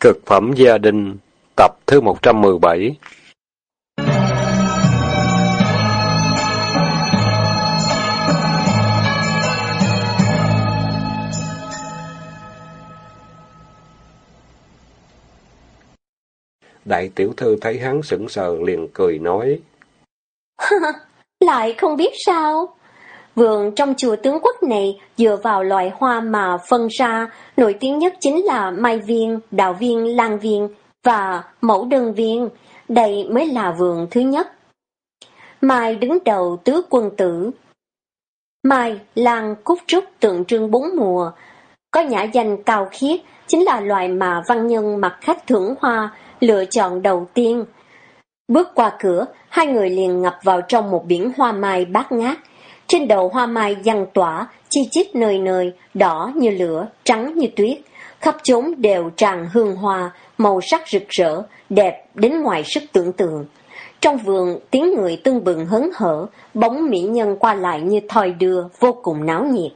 Cực phẩm gia đình, tập thứ 117 Đại tiểu thư thấy hắn sững sờ liền cười nói. Lại không biết sao? Vườn trong chùa tướng quốc này dựa vào loại hoa mà phân ra, nổi tiếng nhất chính là mai viên, đạo viên, lan viên và mẫu đơn viên. Đây mới là vườn thứ nhất. Mai đứng đầu tứ quân tử. Mai, lan, cúc trúc tượng trưng bốn mùa. Có nhã danh cao khiết, chính là loài mà văn nhân mặc khách thưởng hoa, lựa chọn đầu tiên. Bước qua cửa, hai người liền ngập vào trong một biển hoa mai bát ngát. Trên đầu hoa mai giăng tỏa, chi chít nơi nơi, đỏ như lửa, trắng như tuyết. Khắp chốn đều tràn hương hoa, màu sắc rực rỡ, đẹp đến ngoài sức tưởng tượng. Trong vườn, tiếng người tương bừng hớn hở, bóng mỹ nhân qua lại như thoi đưa, vô cùng náo nhiệt.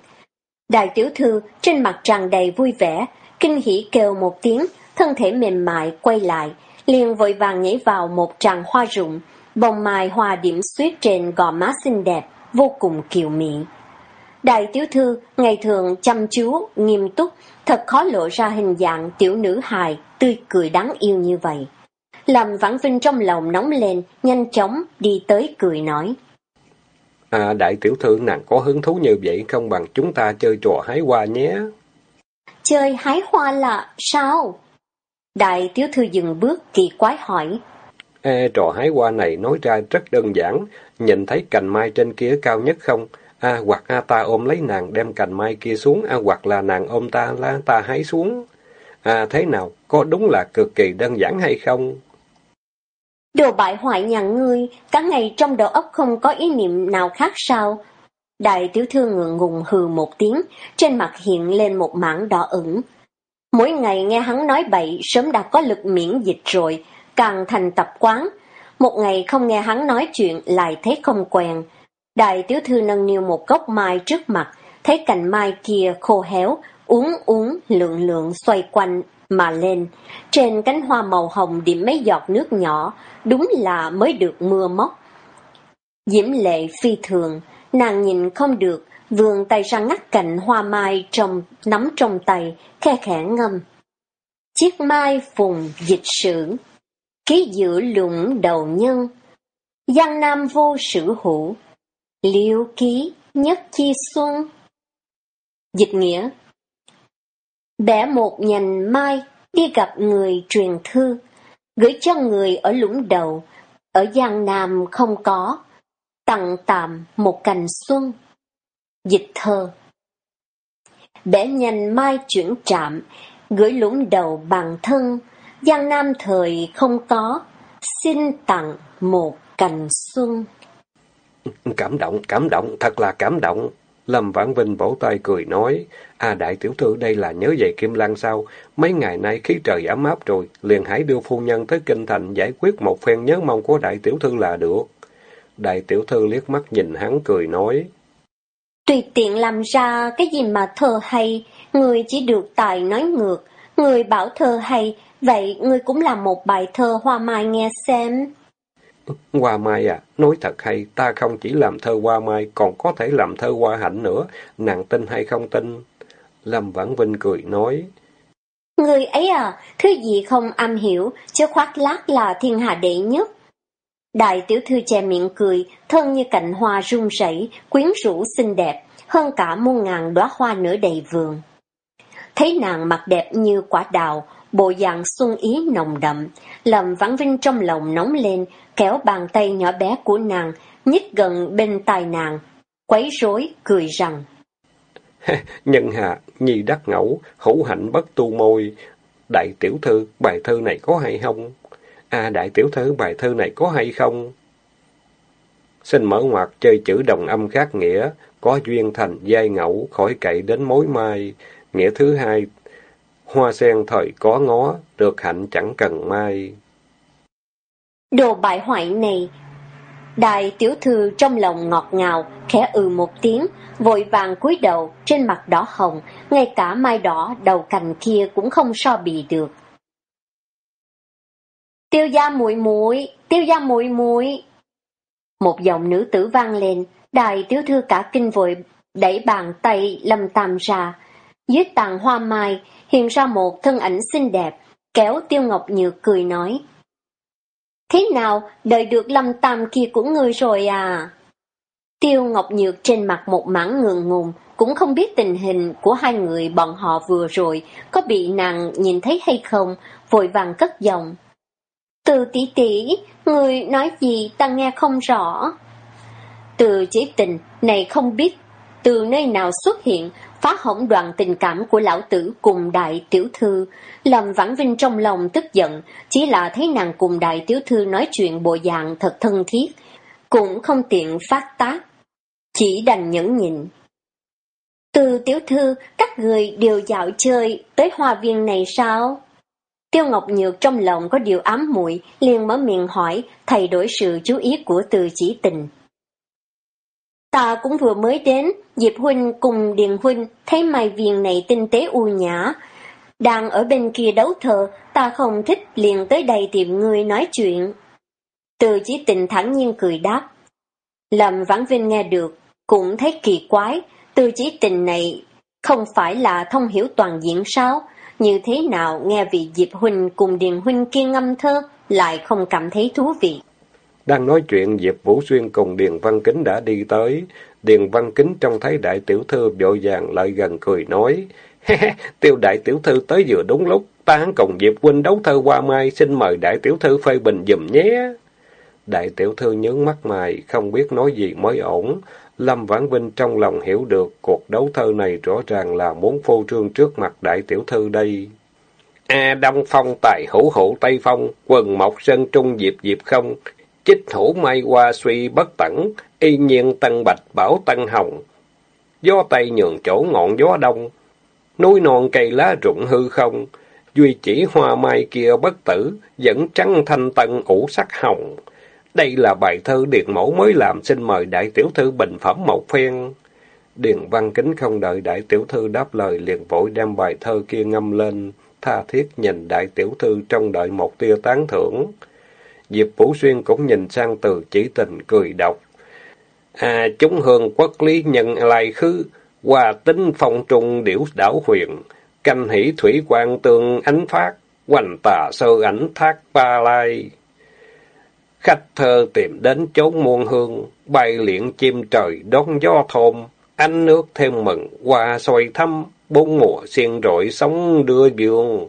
Đại tiểu thư trên mặt tràn đầy vui vẻ, kinh hỉ kêu một tiếng, thân thể mềm mại quay lại, liền vội vàng nhảy vào một tràng hoa rụng, bông mai hoa điểm xuyết trên gò má xinh đẹp, vô cùng kiều mị. Đại tiểu thư ngày thường chăm chú, nghiêm túc, thật khó lộ ra hình dạng tiểu nữ hài, tươi cười đáng yêu như vậy. Làm vãn vinh trong lòng nóng lên, nhanh chóng đi tới cười nói. À, đại tiểu thư nàng có hứng thú như vậy không bằng chúng ta chơi trò hái hoa nhé. Chơi hái hoa là sao? Đại tiểu thư dừng bước kỳ quái hỏi. Ê, trò hái hoa này nói ra rất đơn giản, nhìn thấy cành mai trên kia cao nhất không? À, hoặc a ta ôm lấy nàng đem cành mai kia xuống, à, hoặc là nàng ôm ta la ta hái xuống. À, thế nào, có đúng là cực kỳ đơn giản hay không? Đồ bại hoại nhà ngươi, cả ngày trong đầu óc không có ý niệm nào khác sao? Đại tiểu thư ngượng ngùng hừ một tiếng, trên mặt hiện lên một mảng đỏ ửng. Mỗi ngày nghe hắn nói bậy, sớm đã có lực miễn dịch rồi, càng thành tập quán. Một ngày không nghe hắn nói chuyện lại thấy không quen. Đại tiểu thư nâng niu một gốc mai trước mặt, thấy cành mai kia khô héo, uống uống lượng lượng xoay quanh mà lên. Trên cánh hoa màu hồng điểm mấy giọt nước nhỏ, đúng là mới được mưa móc. Diễm lệ phi thường, nàng nhìn không được, vườn tay ra ngắt cành hoa mai trong nắm trong tay, khe khẽ ngâm. Chiếc mai phùng dịch sử, ký giữa lũng đầu nhân, Giang Nam vô sử hữu, liêu ký nhất chi xuân. Dịch nghĩa. Bẻ một nhành mai, đi gặp người truyền thư, gửi cho người ở lũng đầu, ở Giang Nam không có, tặng tạm một cành xuân. Dịch thơ. Bẻ nhành mai chuyển trạm, gửi lũng đầu bằng thân, Giang Nam thời không có, xin tặng một cành xuân. Cảm động, cảm động, thật là cảm động. Lâm Vãn Vinh vỗ tay cười nói, à đại tiểu thư đây là nhớ về Kim Lan sao? Mấy ngày nay khí trời ấm áp rồi, liền hãy đưa phu nhân tới Kinh Thành giải quyết một phen nhớ mong của đại tiểu thư là được. Đại tiểu thư liếc mắt nhìn hắn cười nói, Tùy tiện làm ra cái gì mà thơ hay, người chỉ được tài nói ngược, người bảo thơ hay, vậy người cũng làm một bài thơ hoa mai nghe xem. Hoa mai à, nói thật hay, ta không chỉ làm thơ hoa mai, còn có thể làm thơ hoa hạnh nữa, nàng tin hay không tin? Lâm Vãn Vinh cười nói. Người ấy à, thứ gì không am hiểu, chứ khoác lác là thiên hạ đệ nhất. Đại tiểu thư che miệng cười, thân như cành hoa rung rẩy, quyến rũ xinh đẹp, hơn cả muôn ngàn đóa hoa nở đầy vườn. Thấy nàng mặt đẹp như quả đào, bộ dạng xuân ý nồng đậm, làm vãn vinh trong lòng nóng lên, kéo bàn tay nhỏ bé của nàng, nhích gần bên tai nàng, quấy rối, cười rằng. Nhân hạ, nhi đắc ngẫu, hữu hạnh bất tu môi. Đại tiểu thư, bài thơ này có hay không? À, đại tiểu thư, bài thơ này có hay không? Xin mở ngoặt chơi chữ đồng âm khác nghĩa, có duyên thành giai ngẫu, khỏi cậy đến mối mai. Nghĩa thứ hai, hoa sen thời có ngó, được hạnh chẳng cần mai. Đồ bại hoại này! Đại tiểu thư trong lòng ngọt ngào, khẽ ừ một tiếng, vội vàng cúi đầu, trên mặt đỏ hồng, ngay cả mai đỏ đầu cành kia cũng không so bì được. Tiêu gia muội muội, tiêu gia muội muội. Một giọng nữ tử vang lên, đại tiểu thư cả kinh vội đẩy bàn tay lâm tam ra. Dưới tàn hoa mai hiện ra một thân ảnh xinh đẹp, kéo tiêu ngọc nhược cười nói. Thế nào, đợi được lâm tam kia của ngươi rồi à? Tiêu Ngọc Nhược trên mặt một mảng ngượng ngùng, cũng không biết tình hình của hai người bọn họ vừa rồi có bị nàng nhìn thấy hay không, vội vàng cất giọng. Từ tỷ tỷ, người nói gì ta nghe không rõ. Từ chế tình này không biết từ nơi nào xuất hiện, phá hỏng đoạn tình cảm của lão tử cùng đại tiểu thư. Lâm Vãn Vinh trong lòng tức giận, chỉ là thấy nàng cùng đại tiểu thư nói chuyện bộ dạng thật thân thiết, cũng không tiện phát tác, chỉ đành nhẫn nhịn. Từ tiểu thư, các người đều dạo chơi tới hoa viên này sao? Tiêu Ngọc Nhược trong lòng có điều ám muội liền mở miệng hỏi, thay đổi sự chú ý của từ chỉ tình. Ta cũng vừa mới đến, Diệp Huynh cùng Điền Huynh thấy mai viên này tinh tế u nhã. Đang ở bên kia đấu thờ, ta không thích liền tới đây tìm người nói chuyện. Từ chỉ tình thẳng nhiên cười đáp. Lâm Vãn Vinh nghe được, cũng thấy kỳ quái, từ chỉ tình này không phải là thông hiểu toàn diện sao? Như thế nào nghe vị Diệp Huynh cùng Điền Huynh kia ngâm thơ lại không cảm thấy thú vị? Đang nói chuyện, Diệp Vũ Xuyên cùng Điền Văn Kính đã đi tới. Điền Văn Kính trông thấy đại tiểu thư vội vàng lại gần cười nói. Tiêu đại tiểu thư tới vừa đúng lúc, ta cùng Diệp Huynh đấu thơ qua mai, xin mời đại tiểu thư phê bình dùm nhé. Đại tiểu thư nhướng mắt mày, không biết nói gì mới ổn. Lâm Vãn Vinh trong lòng hiểu được cuộc đấu thơ này rõ ràng là muốn phô trương trước mặt đại tiểu thư đây. A Đông Phong tài hữu hữu Tây Phong, quần mộc sơn trung diệp diệp không, chích thủ mai qua suy bất tẩn, y nhiên tân bạch bảo tân hồng. Gió Tây nhường chỗ ngọn gió đông, núi non cây lá rụng hư không, duy chỉ hoa mai kia bất tử, vẫn trắng thanh tân ủ sắc hồng. Đây là bài thơ Điền Mẫu mới làm, xin mời đại tiểu thư bình phẩm một phen. Điền Văn Kính không đợi đại tiểu thư đáp lời liền vội đem bài thơ kia ngâm lên, tha thiết nhìn đại tiểu thư trong đợi một tia tán thưởng. Diệp Vũ Xuyên cũng nhìn sang từ chỉ tình cười đọc. À, chúng hương quốc lý nhân lai khứ, hòa tính phong trung điểu đảo huyền, canh hỷ thủy quang tương ánh phát, hoành tà sơ ảnh thác ba lai. Khách thơ tìm đến chốn muôn hương, bay liện chim trời đón gió thôn, ánh nước thêm mừng, hoa xoay thăm, bốn mùa xiên rội sóng đưa dương.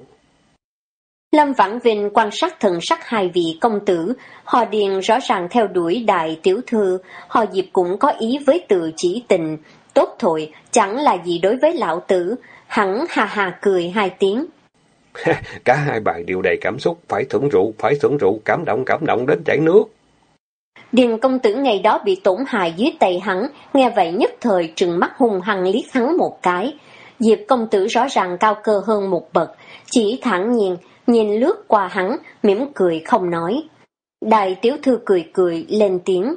Lâm Vãn Vinh quan sát thần sắc hai vị công tử, họ điền rõ ràng theo đuổi đại tiểu thư, họ diệp cũng có ý với từ chỉ tình, tốt thôi, chẳng là gì đối với lão tử, hắn hà hà cười hai tiếng. Cả hai bài đều đầy cảm xúc, phải thưởng rượu, phải thưởng rượu, cảm động cảm động đến chảy nước. Điền công tử ngày đó bị tổn hại dưới tay hắn, nghe vậy nhất thời trừng mắt hung hăng liếc hắn một cái. Diệp công tử rõ ràng cao cơ hơn một bậc, chỉ thẳng nhiên, nhìn lướt qua hắn, mỉm cười không nói. Đại tiểu thư cười cười, lên tiếng.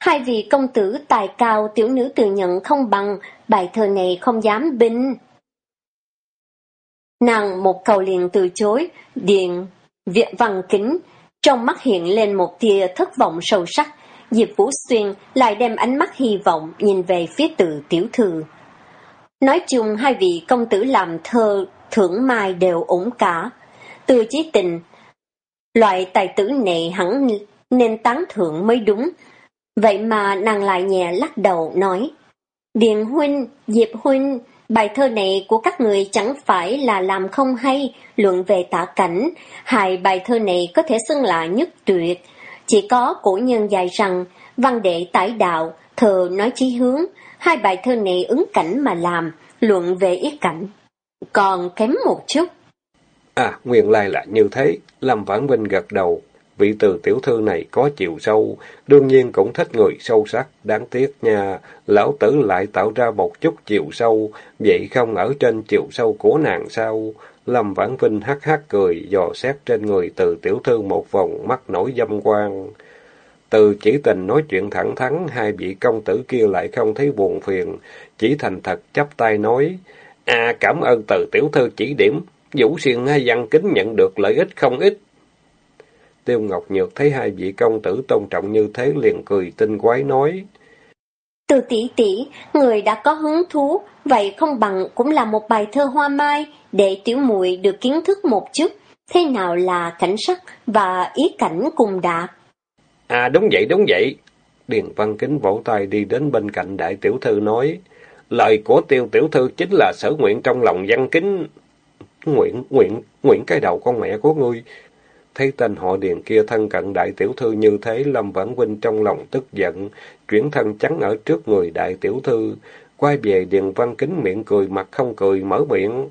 Hai vị công tử tài cao tiểu nữ tự nhận không bằng, bài thơ này không dám binh. Nàng một cầu liền từ chối, điện, viện văn kính, trong mắt hiện lên một tia thất vọng sâu sắc, Diệp Vũ Xuyên lại đem ánh mắt hy vọng nhìn về phía từ tiểu thư. Nói chung hai vị công tử làm thơ thưởng mai đều ổn cả. Từ chí tình, loại tài tử này hẳn nên tán thưởng mới đúng. Vậy mà nàng lại nhẹ lắc đầu nói, Điền huynh, Diệp huynh, bài thơ này của các người chẳng phải là làm không hay, luận về tả cảnh, hai bài thơ này có thể xưng là nhất tuyệt. Chỉ có cổ nhân dài rằng, văn đệ tải đạo, thờ nói chí hướng, hai bài thơ này ứng cảnh mà làm, luận về ý cảnh còn kém một chút. À, nguyên lai là như thế. Lâm Vãn Vinh gật đầu. Vị từ tiểu thư này có chiều sâu, đương nhiên cũng thích người sâu sắc, đáng tiếc nha. Lão tử lại tạo ra một chút chiều sâu, vậy không ở trên chiều sâu của nàng sao? Lâm Vãn Vinh hắc hắc cười, dò xét trên người từ tiểu thư một vòng mắt nổi dâm quan. Từ chỉ tình nói chuyện thẳng thắn, hai vị công tử kia lại không thấy buồn phiền, chỉ thành thật chắp tay nói, À cảm ơn từ tiểu thư chỉ điểm, Vũ Xuyên văn kính nhận được lợi ích không ít. Tiêu Ngọc Nhược thấy hai vị công tử tôn trọng như thế liền cười tinh quái nói. Từ tỷ tỷ, người đã có hứng thú, vậy không bằng cũng là một bài thơ hoa mai, để tiểu muội được kiến thức một chút, thế nào là cảnh sắc và ý cảnh cùng đạt. À đúng vậy, đúng vậy. Điền Văn Kính vỗ tay đi đến bên cạnh đại tiểu thư nói, lời của tiêu tiểu thư chính là sở nguyện trong lòng văn kính. Nguyện, nguyện, nguyện cái đầu con mẹ của ngươi, Thấy tên họ điền kia thân cận đại tiểu thư như thế, Lâm Vãn huynh trong lòng tức giận, chuyển thân chắn ở trước người đại tiểu thư. Quay về Điền Văn Kính miệng cười mặt không cười, mở miệng.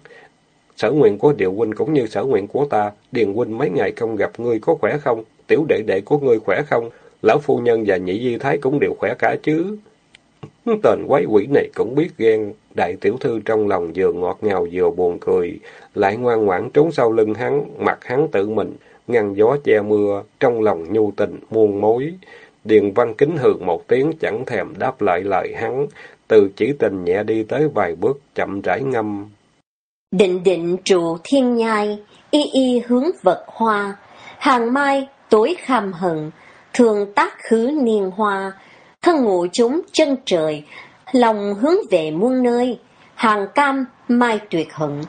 Sở nguyện của Điệu Huynh cũng như sở nguyện của ta, Điền Huynh mấy ngày không gặp ngươi có khỏe không? Tiểu đệ đệ của ngươi khỏe không? Lão phu nhân và nhị di thái cũng đều khỏe cả chứ. Tên quái quỷ này cũng biết ghen, đại tiểu thư trong lòng vừa ngọt ngào vừa buồn cười, lại ngoan ngoãn trốn sau lưng hắn, mặt hắn tự mình ngăn gió che mưa, trong lòng nhu tình muôn mối. Điền văn kính hường một tiếng chẳng thèm đáp lại lời hắn, từ chỉ tình nhẹ đi tới vài bước, chậm rãi ngâm. Định định trụ thiên nhai, y y hướng vật hoa, hàng mai tối kham hận, thường tác khứ niên hoa, thân ngụ chúng chân trời, lòng hướng về muôn nơi, hàng cam mai tuyệt hận,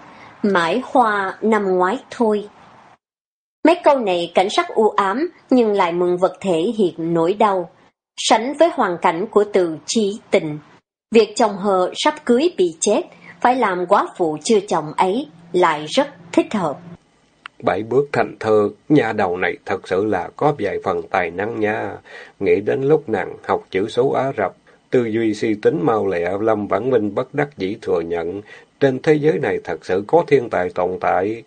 mãi hoa năm ngoái thôi. Mấy câu này cảnh sắc u ám nhưng lại mừng vật thể hiện nỗi đau, sánh với hoàn cảnh của từ chi tình. Việc chồng hờ sắp cưới bị chết, phải làm quá phụ chưa chồng ấy, lại rất thích hợp. Bảy bước thành thơ, nhà đầu này thật sự là có vài phần tài năng nha. Nghĩ đến lúc nàng học chữ số Á Rập, tư duy suy tính mau lẹ, Lâm Vãn Minh bất đắc dĩ thừa nhận, trên thế giới này thật sự có thiên tài tồn tại.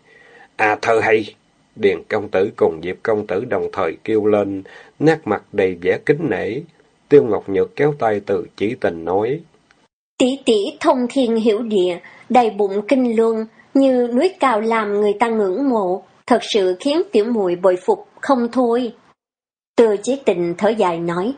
À thơ hay! Điền công tử cùng Diệp công tử đồng thời kêu lên, nét mặt đầy vẻ kính nể. Tiêu Ngọc Nhược kéo tay từ chỉ tình nói. Tỷ tỷ thông thiên hiểu địa, đầy bụng kinh luân, như núi cao làm người ta ngưỡng mộ, thật sự khiến tiểu mùi bội phục không thôi. Từ chỉ tình thở dài nói.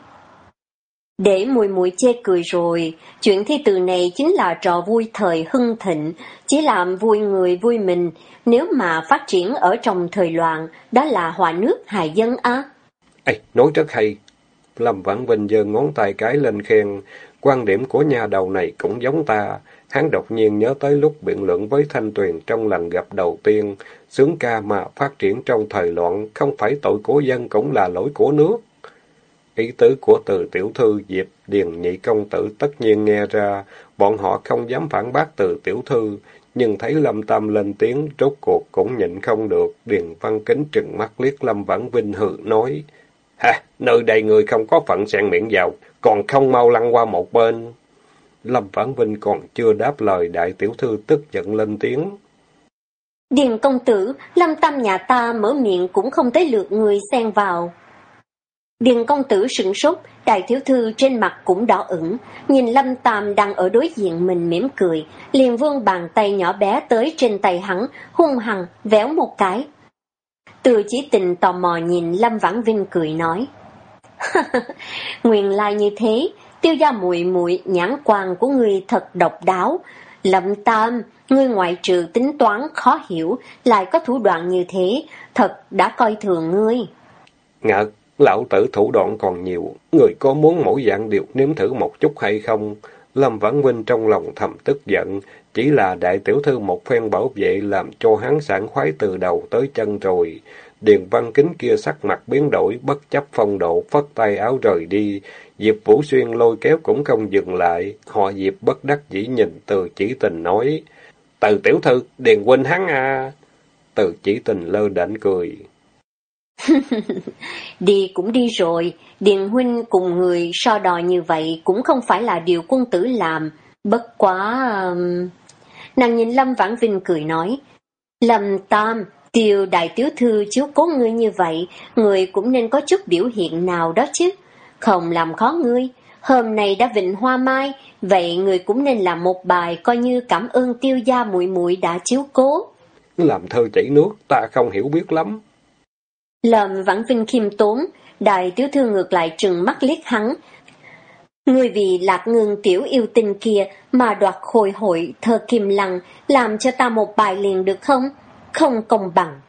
Để mùi mùi chê cười rồi, chuyện thi từ này chính là trò vui thời hưng thịnh, chỉ làm vui người vui mình, nếu mà phát triển ở trong thời loạn, đó là hòa nước hài dân á. Ê, nói rất hay. Lâm Vãn Vinh giơ ngón tay cái lên khen, quan điểm của nhà đầu này cũng giống ta. Hắn đột nhiên nhớ tới lúc biện luận với Thanh Tuyền trong lần gặp đầu tiên, sướng ca mà phát triển trong thời loạn, không phải tội của dân cũng là lỗi của nước. Ý tứ của từ tiểu thư Diệp Điền Nhị Công Tử tất nhiên nghe ra, bọn họ không dám phản bác từ tiểu thư, nhưng thấy Lâm Tam lên tiếng, rốt cuộc cũng nhịn không được. Điền Văn Kính trừng mắt liếc Lâm Vãn Vinh hừ nói, Ha, nơi đây người không có phận xen miệng vào, còn không mau lăn qua một bên. Lâm Phản Vinh còn chưa đáp lời đại tiểu thư tức giận lên tiếng. Điền công tử, Lâm Tam nhà ta mở miệng cũng không tới lượt người xen vào. Điền công tử sửng sốt, đại thiếu thư trên mặt cũng đỏ ửng, nhìn Lâm Tam đang ở đối diện mình mỉm cười, liền vương bàn tay nhỏ bé tới trên tay hắn, hung hăng, véo một cái. Từ chỉ tình tò mò nhìn Lâm Vãn Vinh cười nói. Nguyên lai như thế, tiêu gia muội muội nhãn quan của ngươi thật độc đáo. Lâm Tam, ngươi ngoại trừ tính toán khó hiểu, lại có thủ đoạn như thế, thật đã coi thường ngươi. Ngợt, Lão tử thủ đoạn còn nhiều, người có muốn mỗi dạng đều nếm thử một chút hay không? Lâm Vãn Vinh trong lòng thầm tức giận, chỉ là đại tiểu thư một phen bảo vệ làm cho hắn sảng khoái từ đầu tới chân rồi. Điền văn kính kia sắc mặt biến đổi, bất chấp phong độ, phất tay áo rời đi. Diệp Vũ Xuyên lôi kéo cũng không dừng lại, họ Diệp bất đắc dĩ nhìn từ chỉ tình nói. Từ tiểu thư, Điền huynh hắn à. Từ chỉ tình lơ đễnh cười. đi cũng đi rồi, Điền Huynh cùng người so đòi như vậy cũng không phải là điều quân tử làm, bất quá... Nàng nhìn Lâm Vãn Vinh cười nói, Lâm Tam, tiêu đại tiểu thư chiếu cố ngươi như vậy, người cũng nên có chút biểu hiện nào đó chứ, không làm khó ngươi. Hôm nay đã vịnh hoa mai, vậy người cũng nên làm một bài coi như cảm ơn tiêu gia muội muội đã chiếu cố. Làm thơ chảy nước, ta không hiểu biết lắm. Lâm Vãn Vinh khiêm tốn, đại tiểu thư ngược lại trừng mắt liếc hắn. Người vì lạc ngưng tiểu yêu tình kia mà đoạt khôi hội thơ kim lăng, làm cho ta một bài liền được không? Không công bằng.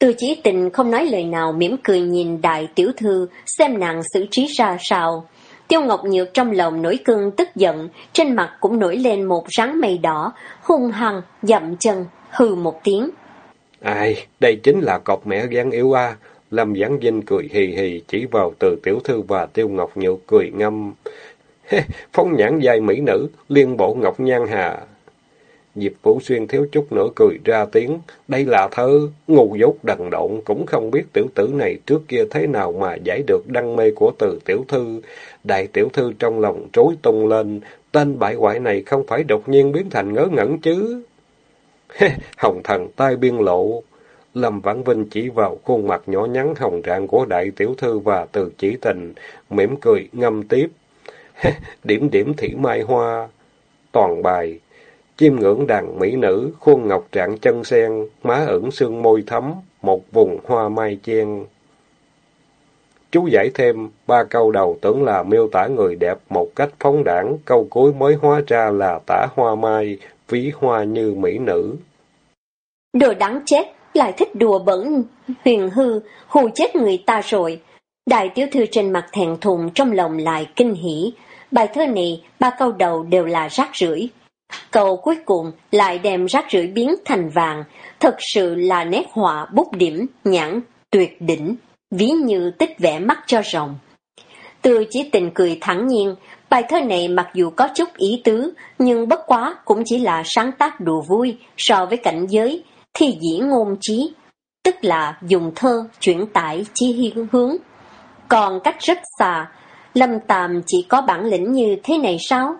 Từ chỉ tình không nói lời nào mỉm cười nhìn đại tiểu thư xem nàng xử trí ra sao. Tiêu Ngọc Nhược trong lòng nổi cơn tức giận, trên mặt cũng nổi lên một rắn mây đỏ, hung hăng, dậm chân, hừ một tiếng. Ai, đây chính là cọc mẹ gan yêu a. Lâm giáng Vinh cười hì hì chỉ vào từ tiểu thư và Tiêu Ngọc Nhược cười ngâm. Phóng nhãn dài mỹ nữ, liên bộ Ngọc Nhan Hà. Diệp Vũ Xuyên thiếu chút nữa cười ra tiếng. Đây là thơ, ngu dốt đần độn, cũng không biết tiểu tử này trước kia thế nào mà giải được đăng mê của từ tiểu thư. Đại tiểu thư trong lòng trối tung lên, tên bại hoại này không phải đột nhiên biến thành ngớ ngẩn chứ. Hồng thần tai biên lộ. Lâm Vãn Vinh chỉ vào khuôn mặt nhỏ nhắn hồng rạng của đại tiểu thư và từ chỉ tình, mỉm cười ngâm tiếp. điểm điểm thỉ mai hoa. Toàn bài. Chim ngưỡng đàn mỹ nữ, khuôn ngọc trạng chân sen, má ửng sương môi thấm, một vùng hoa mai chen. Chú giải thêm, ba câu đầu tưởng là miêu tả người đẹp một cách phóng đảng, câu cuối mới hóa ra là tả hoa mai, ví hoa như mỹ nữ. Đồ đáng chết, lại thích đùa bẩn, huyền hư, hù chết người ta rồi. Đại tiểu thư trên mặt thẹn thùng trong lòng lại kinh hỉ. Bài thơ này, ba câu đầu đều là rác rưởi. Câu cuối cùng lại đem rác rưởi biến thành vàng, thật sự là nét họa bút điểm, nhãn, tuyệt đỉnh, ví như tích vẽ mắt cho rồng. Từ chỉ tình cười thẳng nhiên, bài thơ này mặc dù có chút ý tứ, nhưng bất quá cũng chỉ là sáng tác đùa vui so với cảnh giới, thi dĩ ngôn trí, tức là dùng thơ chuyển tải chi hiên hướng. Còn cách rất xa, Lâm Tàm chỉ có bản lĩnh như thế này sao?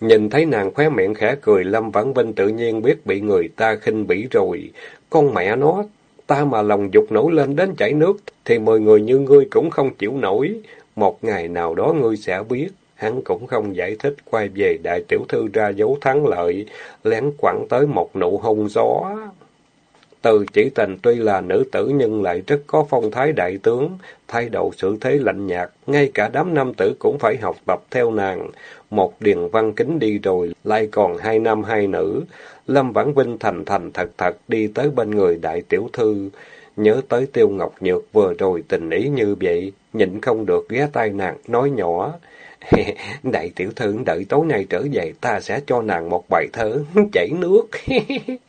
Nhìn thấy nàng khóe miệng khẽ cười, Lâm Vãn Vinh tự nhiên biết bị người ta khinh bỉ rồi. Con mẹ nó, ta mà lòng dục nổi lên đến chảy nước, thì mười người như ngươi cũng không chịu nổi. Một ngày nào đó ngươi sẽ biết. Hắn cũng không giải thích, quay về đại tiểu thư ra dấu thắng lợi, lén quẳng tới một nụ hôn gió. Từ chỉ tình tuy là nữ tử nhưng lại rất có phong thái đại tướng, thay đổi sự thế lạnh nhạt, ngay cả đám nam tử cũng phải học tập theo nàng. Một điền văn kính đi rồi, lại còn hai nam hai nữ. Lâm Vãn Vinh thành thành thật thật đi tới bên người đại tiểu thư. Nhớ tới Tiêu Ngọc Nhược vừa rồi tình ý như vậy, nhịn không được ghé tay nàng, nói nhỏ. Đại tiểu thư đợi tối nay trở về ta sẽ cho nàng một bài thơ chảy nước.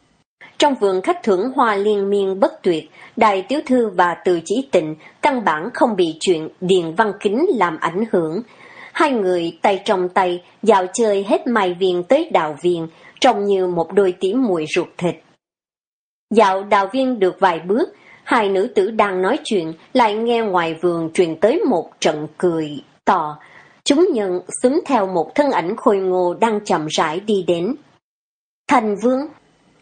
Trong vườn khách thưởng hoa liên miên bất tuyệt, đại tiểu thư và từ chỉ tịnh căn bản không bị chuyện điền văn kính làm ảnh hưởng. Hai người tay trong tay dạo chơi hết mai viên tới đào viên, trông như một đôi tỉ muội ruột thịt. Dạo đào viên được vài bước, hai nữ tử đang nói chuyện lại nghe ngoài vườn truyền tới một trận cười to. Chúng nhận xúm theo một thân ảnh khôi ngô đang chậm rãi đi đến. Thành vương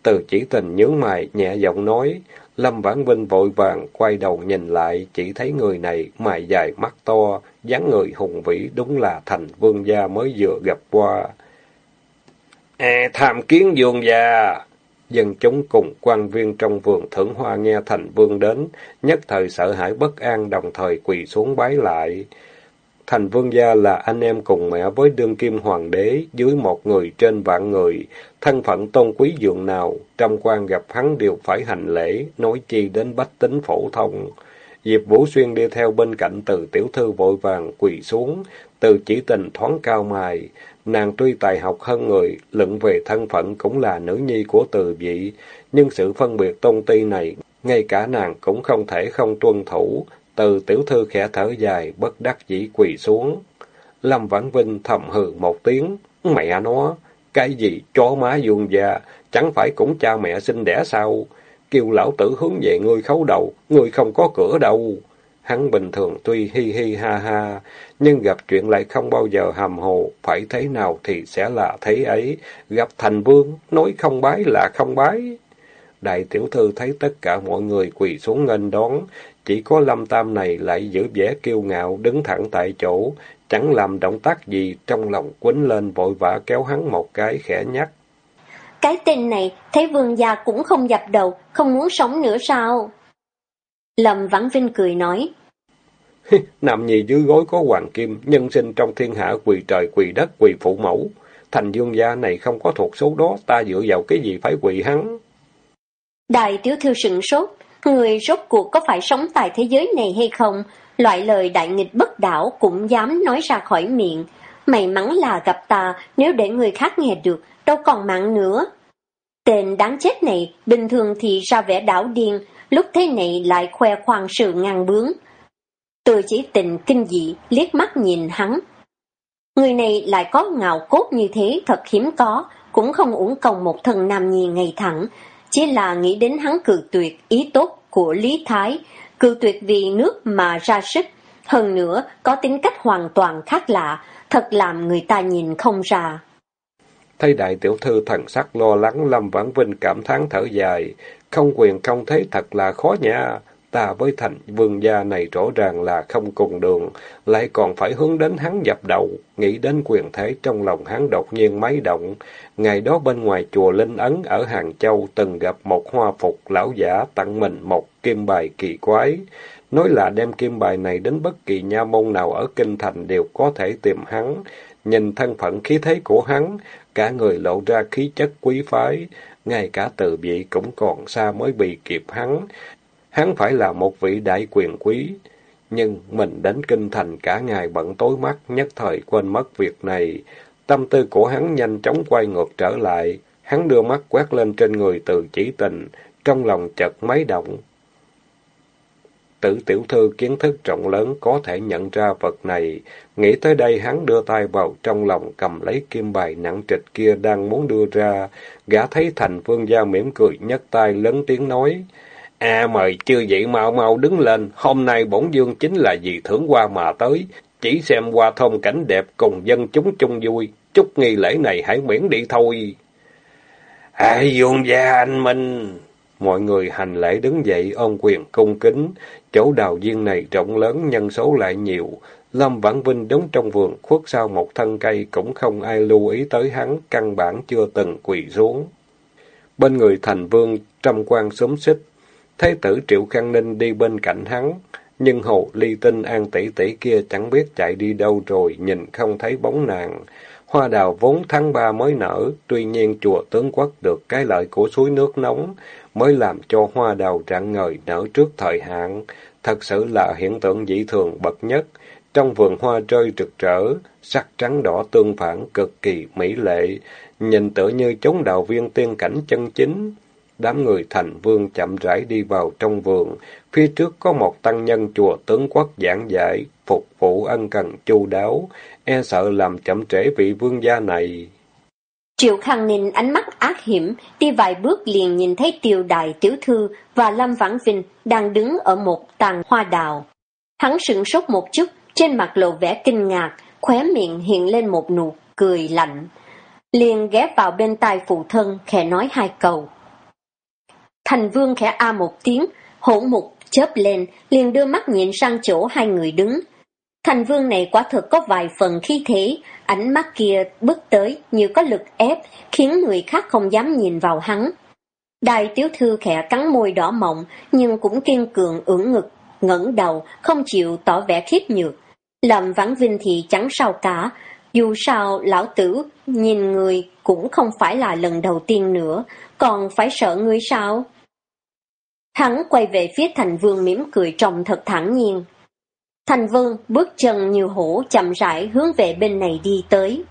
từ chỉ tình nhớ mày, nhẹ giọng nói. Lâm Vãn Vinh vội vàng quay đầu nhìn lại, chỉ thấy người này mày dài mắt to, dáng người hùng vĩ đúng là thành vương gia mới vừa gặp qua. À, tham kiến vương gia! Dân chúng cùng quan viên trong vườn thưởng hoa nghe thành vương đến, nhất thời sợ hãi bất an đồng thời quỳ xuống bái lại. Thành vương gia là anh em cùng mẹ với đương kim hoàng đế, dưới một người trên vạn người, thân phận tôn quý dường nào, trăm quan gặp hắn đều phải hành lễ, nói chi đến bách tính phổ thông. Diệp Vũ Xuyên đi theo bên cạnh từ tiểu thư vội vàng quỳ xuống, từ chỉ tình thoáng cao mài. Nàng tuy tài học hơn người, luận về thân phận cũng là nữ nhi của từ vị, nhưng sự phân biệt tôn ti này, ngay cả nàng cũng không thể không tuân thủ, từ tiểu thư khẽ thở dài, bất đắc dĩ quỳ xuống. Lâm Vãn Vinh thầm hừ một tiếng, mẹ nó, cái gì chó má vuông già, chẳng phải cũng cha mẹ sinh đẻ sao? Kêu lão tử hướng về ngươi khấu đầu, ngươi không có cửa đâu. Hắn bình thường tuy hi hi ha ha, nhưng gặp chuyện lại không bao giờ hàm hồ, phải thế nào thì sẽ là thế ấy. Gặp thành vương, nói không bái là không bái. Đại tiểu thư thấy tất cả mọi người quỳ xuống nghênh đón, chỉ có Lâm Tam này lại giữ vẻ kiêu ngạo, đứng thẳng tại chỗ, chẳng làm động tác gì, trong lòng quýnh lên vội vã kéo hắn một cái khẽ nhắc. Cái tên này, thấy vương gia cũng không dập đầu, không muốn sống nữa sao? Lâm Vãn Vinh cười nói. Nằm nhì dưới gối có hoàng kim, nhân sinh trong thiên hạ quỳ trời quỳ đất quỳ phụ mẫu. Thành dương gia này không có thuộc số đó, ta dựa vào cái gì phải quỳ hắn? Đại tiểu thư sừng sốt, Người rốt cuộc có phải sống tại thế giới này hay không? Loại lời đại nghịch bất đảo cũng dám nói ra khỏi miệng. May mắn là gặp ta, nếu để người khác nghe được, đâu còn mạng nữa. Tên đáng chết này, bình thường thì ra vẻ đảo điên, lúc thế này lại khoe khoang sự ngang bướng. Từ chỉ tình kinh dị, liếc mắt nhìn hắn. Người này lại có ngạo cốt như thế thật hiếm có, cũng không uổng công một thần nam nhi ngày thẳng, chỉ là nghĩ đến hắn cự tuyệt ý tốt của Lý Thái, cự tuyệt vì nước mà ra sức, hơn nữa có tính cách hoàn toàn khác lạ, thật làm người ta nhìn không ra. Thấy đại tiểu thư thần sắc lo lắng, Lâm Vãn Vinh cảm thán thở dài, không quyền không thế thật là khó nha. Ta với thành vương gia này rõ ràng là không cùng đường, lại còn phải hướng đến hắn dập đầu, nghĩ đến quyền thế trong lòng hắn đột nhiên máy động. Ngày đó bên ngoài chùa Linh Ấn ở Hàng Châu từng gặp một hoa phục lão giả tặng mình một kim bài kỳ quái. Nói là đem kim bài này đến bất kỳ nha môn nào ở Kinh Thành đều có thể tìm hắn. Nhìn thân phận khí thế của hắn, cả người lộ ra khí chất quý phái, ngay cả từ vị cũng còn xa mới bị kịp hắn. Hắn phải là một vị đại quyền quý, nhưng mình đến kinh thành cả ngày bận tối mắt, nhất thời quên mất việc này. Tâm tư của hắn nhanh chóng quay ngược trở lại, hắn đưa mắt quét lên trên người từ chỉ tình, trong lòng chợt máy động. Tử tiểu thư kiến thức rộng lớn có thể nhận ra vật này. Nghĩ tới đây hắn đưa tay vào trong lòng cầm lấy kim bài nặng trịch kia đang muốn đưa ra. Gã thấy thành phương gia mỉm cười nhấc tay lớn tiếng nói. À mời chưa vậy mau mau đứng lên, hôm nay bổn dương chính là vì thưởng qua mà tới, chỉ xem qua thông cảnh đẹp cùng dân chúng chung vui, chút nghi lễ này hãy miễn đi thôi. À, hãy dương gia anh Minh! Mọi người hành lễ đứng dậy ôn quyền cung kính, chỗ đào viên này rộng lớn nhân số lại nhiều. Lâm Vãn Vinh đứng trong vườn khuất sau một thân cây cũng không ai lưu ý tới hắn, căn bản chưa từng quỳ xuống. Bên người thành vương, trăm quan xúm xích, Thế tử Triệu Khang Ninh đi bên cạnh hắn, nhưng hồ ly tinh an tỷ tỷ kia chẳng biết chạy đi đâu rồi, nhìn không thấy bóng nàng. Hoa đào vốn tháng ba mới nở, tuy nhiên chùa tướng quốc được cái lợi của suối nước nóng, mới làm cho hoa đào rạng ngời nở trước thời hạn. Thật sự là hiện tượng dị thường bậc nhất. Trong vườn hoa rơi rực rỡ, sắc trắng đỏ tương phản cực kỳ mỹ lệ, nhìn tựa như chống đào viên tiên cảnh chân chính. Đám người thành vương chậm rãi đi vào trong vườn, phía trước có một tăng nhân chùa tướng quốc giảng dạy, phục vụ ân cần chu đáo, e sợ làm chậm trễ vị vương gia này. Triệu Khang Ninh ánh mắt ác hiểm, đi vài bước liền nhìn thấy tiêu đại tiểu thư và Lâm Vãn Vinh đang đứng ở một tàn hoa đào. Hắn sững sốt một chút, trên mặt lộ vẻ kinh ngạc, khóe miệng hiện lên một nụ cười lạnh. Liền ghé vào bên tai phụ thân, khẽ nói hai câu. Thành vương khẽ a một tiếng, hỗn mục chớp lên, liền đưa mắt nhìn sang chỗ hai người đứng. Thành vương này quả thực có vài phần khí thế, ánh mắt kia bước tới như có lực ép, khiến người khác không dám nhìn vào hắn. Đại tiểu thư khẽ cắn môi đỏ mọng, nhưng cũng kiên cường ưỡn ngực, ngẩng đầu, không chịu tỏ vẻ khiếp nhược. Lâm Vãn Vinh thì chẳng sao cả, dù sao lão tử nhìn người cũng không phải là lần đầu tiên nữa, còn phải sợ người sao? Hắn quay về phía thành vương mỉm cười trông thật thẳng nhiên. Thành vương bước chân như hổ chậm rãi hướng về bên này đi tới.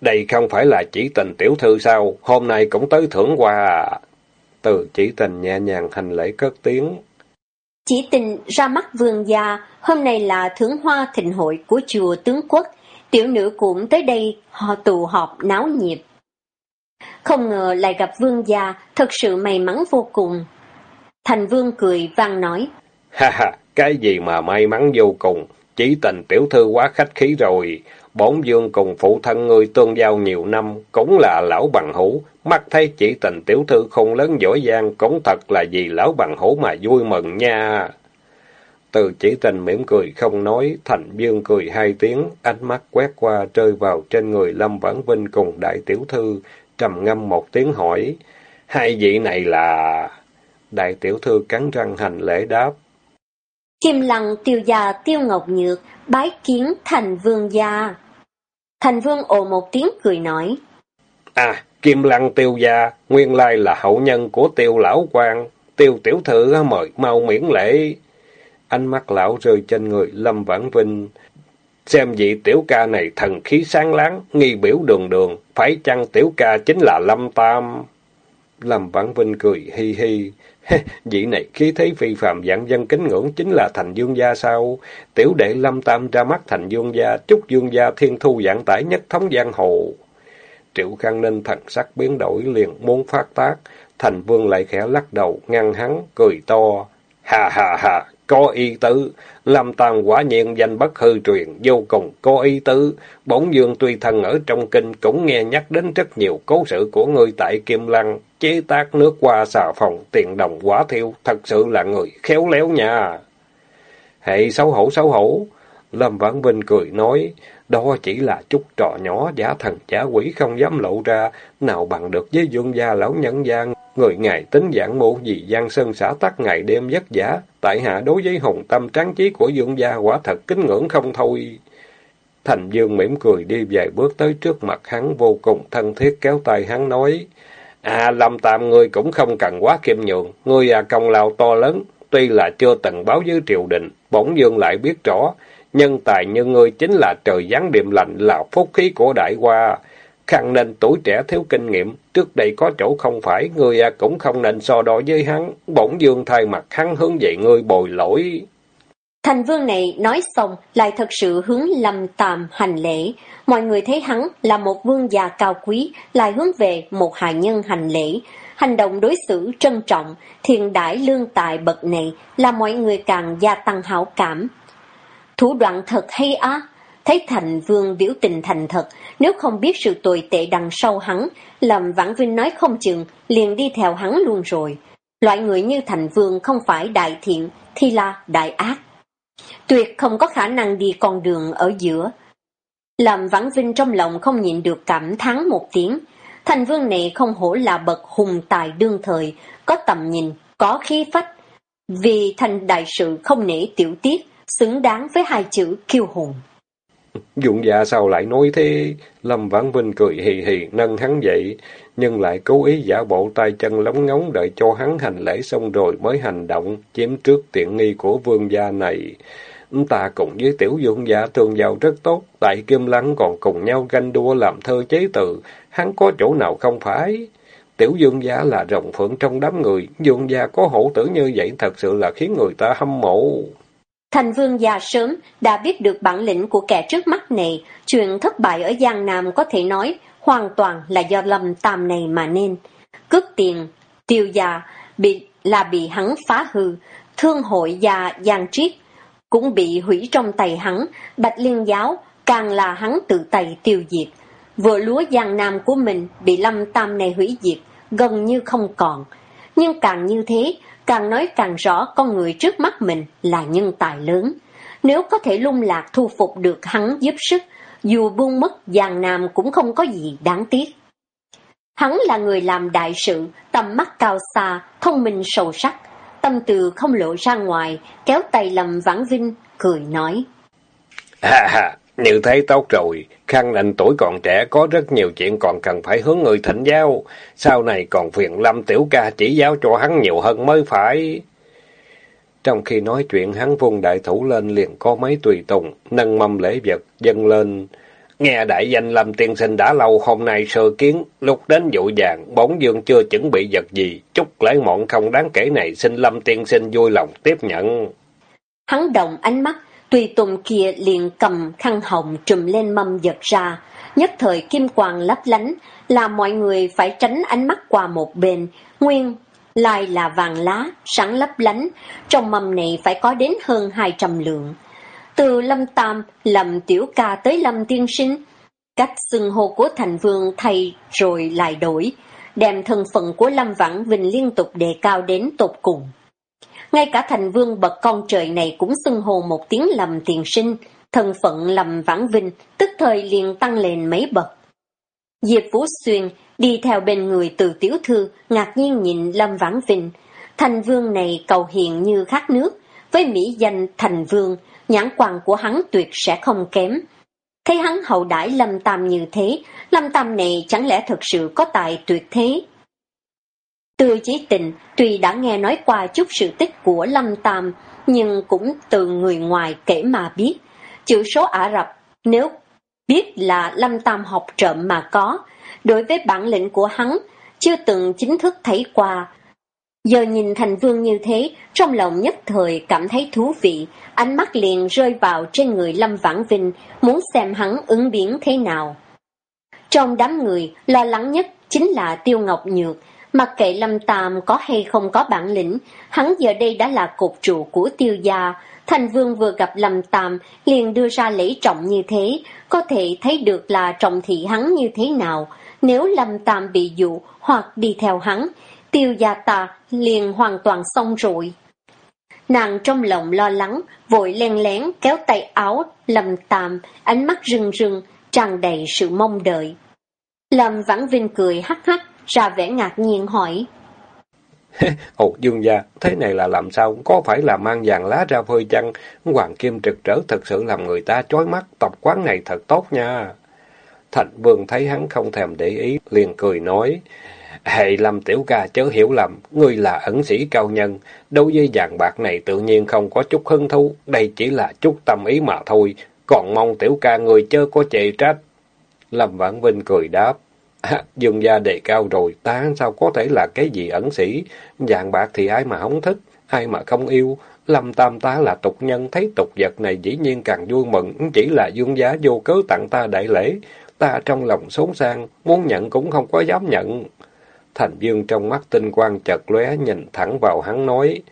Đây không phải là chỉ tình tiểu thư sao, hôm nay cũng tới thưởng quà. Từ chỉ tình nhẹ nhàng hành lễ cất tiếng. Chỉ tình ra mắt vương gia, hôm nay là thưởng hoa thịnh hội của chùa tướng quốc, tiểu nữ cũng tới đây họ tụ họp náo nhiệt. Không ngờ lại gặp vương gia, thật sự may mắn vô cùng. Thành vương cười vang nói. Ha ha, cái gì mà may mắn vô cùng, chỉ tình tiểu thư quá khách khí rồi. Bổn vương cùng phụ thân ngươi tương giao nhiều năm, cũng là lão bằng hữu, mắt thấy chỉ tình tiểu thư không lớn giỏi giang, cũng thật là vì lão bằng hữu mà vui mừng nha. Từ chỉ tình mỉm cười không nói, thành dương cười hai tiếng, ánh mắt quét qua rơi vào trên người Lâm Vãn Vinh cùng đại tiểu thư, trầm ngâm một tiếng hỏi, hai vị này là... Đại tiểu thư cắn răng hành lễ đáp. Kim lăng tiêu gia tiêu ngọc nhược, bái kiến thành vương gia. Thành vương ồ một tiếng cười nói. À, kim lăng tiêu gia, nguyên lai là hậu nhân của tiêu lão quan. tiêu tiểu thư mời mau miễn lễ. Ánh mắt lão rơi trên người Lâm Vãn Vinh. Xem vị tiểu ca này thần khí sáng láng, nghi biểu đường đường, phải chăng tiểu ca chính là Lâm Tam? Lâm Vãn Vinh cười hi hi. Vị này khí thế phi phàm dạng dân kính ngưỡng chính là thành dương gia sao? Tiểu đệ Lâm Tam ra mắt thành dương gia, chúc dương gia thiên thu dạng tải nhất thống giang hồ. Triệu Khang Ninh thần sắc biến đổi liền muốn phát tác. Thành vương lại khẽ lắc đầu, ngăn hắn, cười to. Hà hà hà, có ý tứ. làm Tam quả nhiên danh bất hư truyền, vô cùng có ý tứ. Bổn dương tuy thân ở trong kinh cũng nghe nhắc đến rất nhiều cố sự của người tại Kim Lăng. Chế tác nước qua xà phòng, tiền đồng quả thiêu, thật sự là người khéo léo nha. Hệ xấu hổ xấu hổ. Lâm Vãn Vinh cười nói, đó chỉ là chút trò nhỏ giả thần giả quỷ không dám lộ ra, nào bằng được với dương gia lão nhân gian. Người ngài tính giảng mộ vì Giang Sơn xã tắc ngày đêm vất giả, tại hạ đối với hồng tâm tráng trí của dương gia quả thật kính ngưỡng không thôi. Thành Dương mỉm cười đi vài bước tới trước mặt hắn vô cùng thân thiết kéo tay hắn nói, À Lâm Tam ngươi cũng không cần quá kiêm nhượng ngươi à công lao to lớn, tuy là chưa từng báo với triều đình, bổn dương lại biết rõ, nhân tài như ngươi chính là trời giáng điềm lạnh là phúc khí của đại hoa. Khăn nên tuổi trẻ thiếu kinh nghiệm, trước đây có chỗ không phải, ngươi à, cũng không nên so đo với hắn, bổn dương thay mặt hắn hướng về ngươi bồi lỗi. Thành vương này nói xong lại thật sự hướng lâm tàm hành lễ. Mọi người thấy hắn là một vương già cao quý, lại hướng về một hài nhân hành lễ. Hành động đối xử trân trọng, thiền đãi lương tài bậc này là mọi người càng gia tăng hảo cảm. Thủ đoạn thật hay á, thấy thành vương biểu tình thành thật, nếu không biết sự tồi tệ đằng sau hắn, làm Vãn Vinh nói không chừng, liền đi theo hắn luôn rồi. Loại người như thành vương không phải đại thiện, thì là đại ác. Tuyệt không có khả năng đi con đường ở giữa. Làm Vãn Vinh trong lòng không nhịn được cảm thán một tiếng. Thành vương này không hổ là bậc hùng tài đương thời, có tầm nhìn, có khí phách. Vì thành đại sự không nể tiểu tiết, xứng đáng với hai chữ kiêu hùng. Dũng dạ sao lại nói thế? Lâm Vãn Vinh cười hì hì nâng hắn dậy, nhưng lại cố ý giả bộ tay chân lóng ngóng đợi cho hắn hành lễ xong rồi mới hành động, chiếm trước tiện nghi của vương gia này. Ta cùng với tiểu dũng dạ thường giàu rất tốt, tại Kim Lăng còn cùng nhau ganh đua làm thơ chế từ, hắn có chỗ nào không phải? Tiểu dương gia dạ là rồng phượng trong đám người, dương gia dạ có hổ tử như vậy thật sự là khiến người ta hâm mộ. Thành vương già sớm đã biết được bản lĩnh của kẻ trước mắt này, chuyện thất bại ở Giang Nam có thể nói hoàn toàn là do lầm tam này mà nên. Cướp tiền, tiêu già bị là bị hắn phá hư, thương hội già Giang Triết cũng bị hủy trong tay hắn, Bạch Liên Giáo càng là hắn tự tay tiêu diệt. Vừa lúa Giang Nam của mình bị lâm tam này hủy diệt, gần như không còn. Nhưng càng như thế, càng nói càng rõ con người trước mắt mình là nhân tài lớn. Nếu có thể lung lạc thu phục được hắn giúp sức, dù buông mất giang nam cũng không có gì đáng tiếc. Hắn là người làm đại sự, tầm mắt cao xa, thông minh sâu sắc, tâm từ không lộ ra ngoài, kéo tay lầm vãn vinh, cười nói. À, như thế tốt rồi, Khang lệnh tuổi còn trẻ có rất nhiều chuyện còn cần phải hướng người thỉnh giáo, sau này còn phiền Lâm Tiểu Ca chỉ giáo cho hắn nhiều hơn mới phải. Trong khi nói chuyện hắn vung đại thủ lên liền có mấy tùy tùng, nâng mâm lễ vật, dâng lên. Nghe đại danh Lâm Tiên Sinh đã lâu hôm nay sơ kiến, lúc đến vụ vàng, bóng dương chưa chuẩn bị vật gì, chút lễ mọn không đáng kể này xin Lâm Tiên Sinh vui lòng tiếp nhận. Hắn động ánh mắt, Tùy tùng kia liền cầm khăn hồng trùm lên mâm giật ra, nhất thời kim quang lấp lánh, làm mọi người phải tránh ánh mắt qua một bên, nguyên lại là vàng lá, sáng lấp lánh, trong mâm này phải có đến hơn 200 lượng. Từ lâm tam, lâm tiểu ca tới lâm tiên sinh, cách xưng hô của thành vương thay rồi lại đổi, đem thân phận của lâm vãn vinh liên tục đề cao đến tột cùng. Ngay cả thành vương bậc con trời này cũng xưng hồ một tiếng lầm tiền sinh, thân phận lầm vãng vinh, tức thời liền tăng lên mấy bậc. Diệp Vũ Xuyên đi theo bên người từ tiểu thư, ngạc nhiên nhìn Lâm Vãng Vinh. Thành vương này cầu hiền như khát nước, với mỹ danh thành vương, nhãn quan của hắn tuyệt sẽ không kém. Thấy hắn hậu đãi Lâm Tam như thế, Lâm Tam này chẳng lẽ thực sự có tài tuyệt thế? Từ chí tịnh, tuy đã nghe nói qua chút sự tích của Lâm Tam, nhưng cũng từ người ngoài kể mà biết. Chữ số Ả Rập, nếu biết là Lâm Tam học trộm mà có, đối với bản lĩnh của hắn, chưa từng chính thức thấy qua. Giờ nhìn thành vương như thế, trong lòng nhất thời cảm thấy thú vị, ánh mắt liền rơi vào trên người Lâm Vãn Vinh, muốn xem hắn ứng biến thế nào. Trong đám người, lo lắng nhất chính là Tiêu Ngọc Nhược, mặc kệ Lâm Tam có hay không có bản lĩnh, hắn giờ đây đã là cột trụ của tiêu gia, Thành Vương vừa gặp Lâm Tam, liền đưa ra lễ trọng như thế, có thể thấy được là trọng thị hắn như thế nào. Nếu Lâm Tam bị dụ hoặc đi theo hắn, tiêu gia ta liền hoàn toàn xong rồi. Nàng trong lòng lo lắng, vội len lén kéo tay áo Lâm Tam, ánh mắt rưng rưng, tràn đầy sự mong đợi. Lâm Vãn Vinh cười hắc hắc, ra vẻ ngạc nhiên hỏi. Ồ dương gia, thế này là làm sao? Có phải là mang vàng lá ra phơi chăng? Hoàng kim trực trở thật sự làm người ta chói mắt, tập quán này thật tốt nha. Thạch vương thấy hắn không thèm để ý, liền cười nói. Hệ Lâm Tiểu ca chớ hiểu lầm, ngươi là ẩn sĩ cao nhân, đối với vàng bạc này tự nhiên không có chút hứng thú, đây chỉ là chút tâm ý mà thôi, còn mong Tiểu ca người chớ có chệ trách. Lâm Vãn Vinh cười đáp. À, dương gia đề cao rồi, ta sao có thể là cái gì ẩn sĩ? Vàng bạc thì ai mà không thích, ai mà không yêu. Lâm Tam ta là tục nhân, thấy tục vật này dĩ nhiên càng vui mừng, chỉ là dương giá vô cớ tặng ta đại lễ. Ta trong lòng xốn sang, muốn nhận cũng không có dám nhận. Thành Dương trong mắt tinh quang chợt lóe nhìn thẳng vào hắn nói,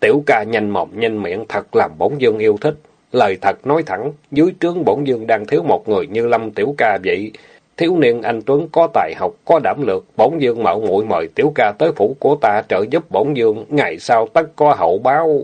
Tiểu ca nhanh mồm nhanh miệng thật làm bổn dương yêu thích. Lời thật nói thẳng, dưới trướng bổn dương đang thiếu một người như Lâm Tiểu ca vậy. Thiếu niên anh Tuấn có tài học, có đảm lược, bổn dương mạo muội mời tiểu ca tới phủ của ta trợ giúp bổn dương, ngày sau tất có hậu báo.